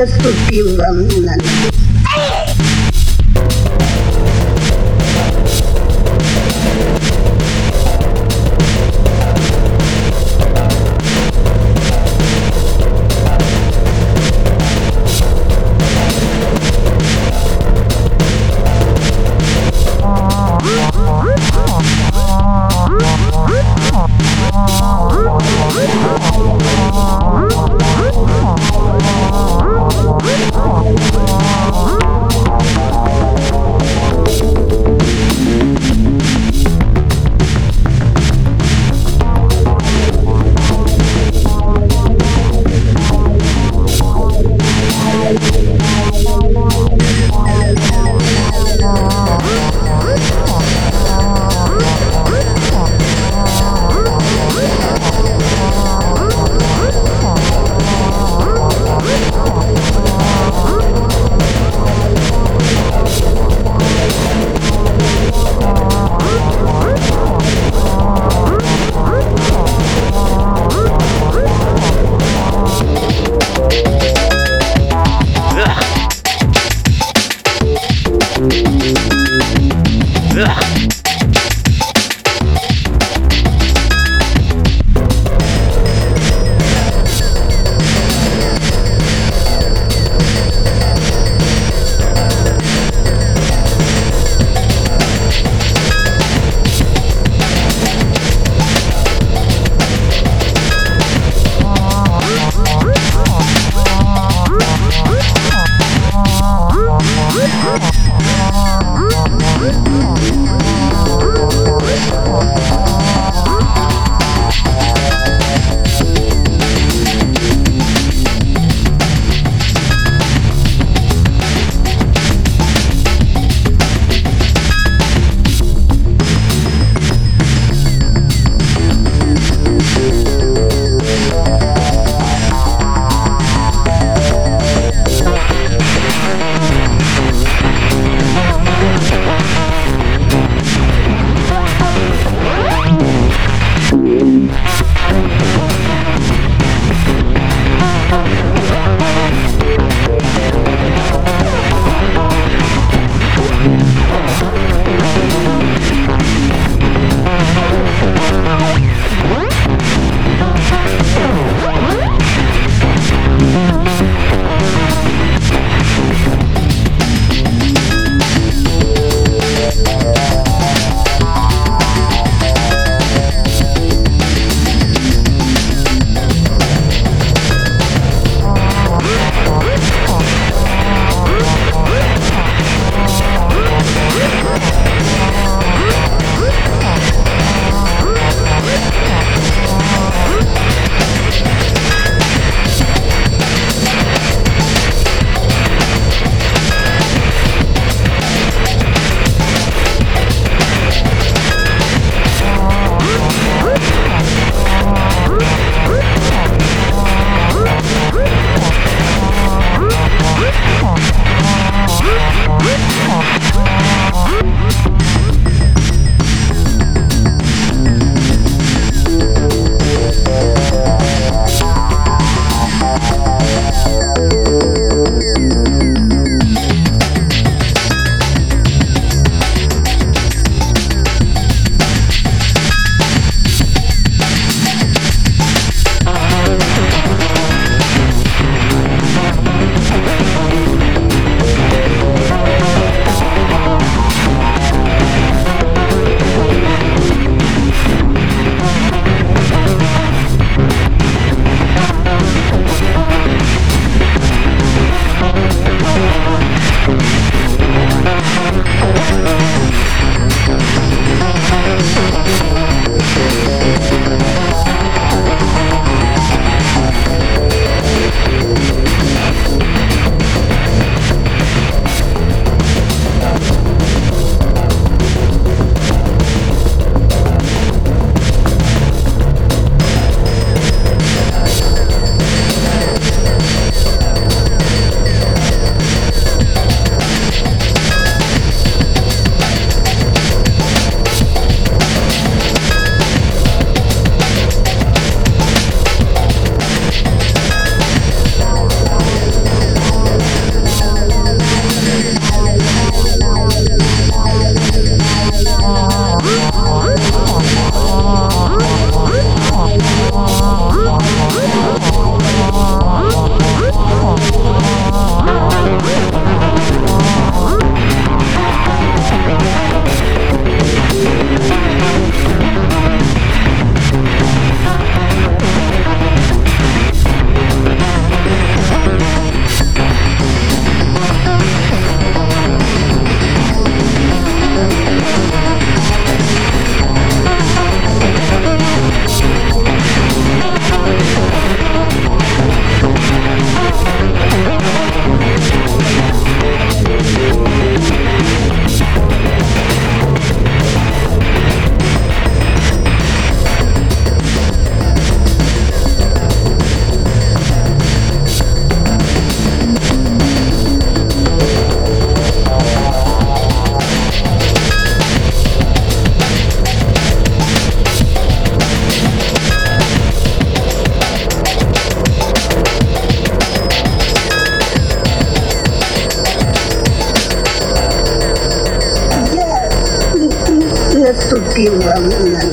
наступил вам на ногу. Na